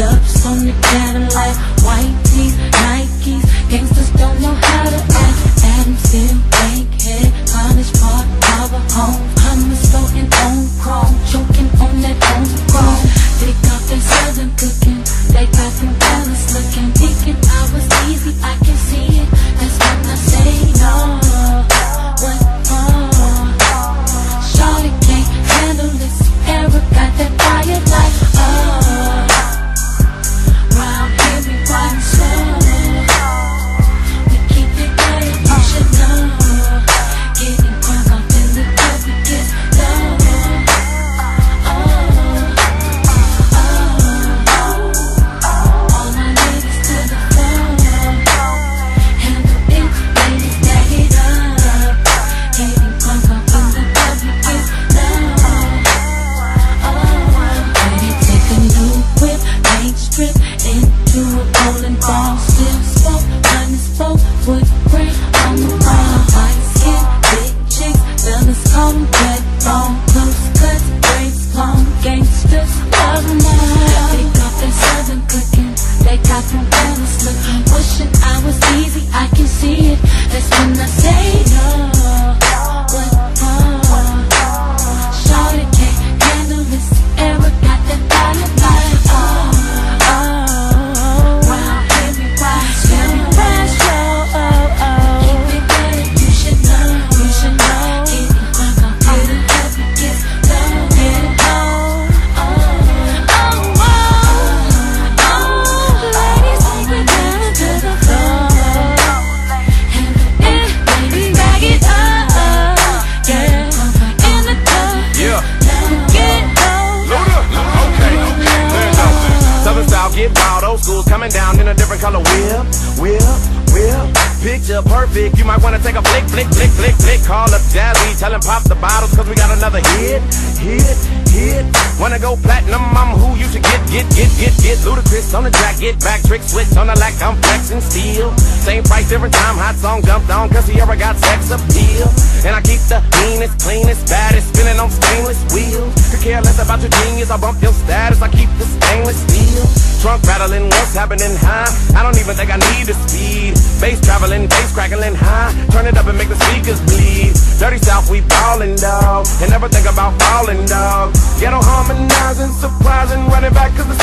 ups on the Cadillac, white grain on the. White skin, big chicks, fellas red bone. Close cuts, braids, long gangsters. They got their southern cooking, they got them fellas looking. Wishing I was easy, I can see it. A different color. Whip, whip, whip. Picture perfect. You might wanna take a flick, flick, flick, flick, flick. Call up Jazzy, tell him pop the bottles, cause we got another hit, hit, hit. hit. Wanna go platinum, I'm who you should get, get, get, get, get. Ludacris on the track, get back, trick switch on the lack, I'm flexing steel. Same price, different time, hot song jumped on, cause he ever got sex appeal. And I keep the meanest, cleanest, baddest, spinning on stainless wheels. Could care less about your genius, I bump your status, I keep the stainless steel. Trunk rattling, what's happening high? I don't even think I need the speed. Bass traveling, bass crackling high. Turn it up and make the speakers bleed. Dirty South, we ballin', dog. And never think about falling, dog. Ghetto harmonizing, surprising, running back cause the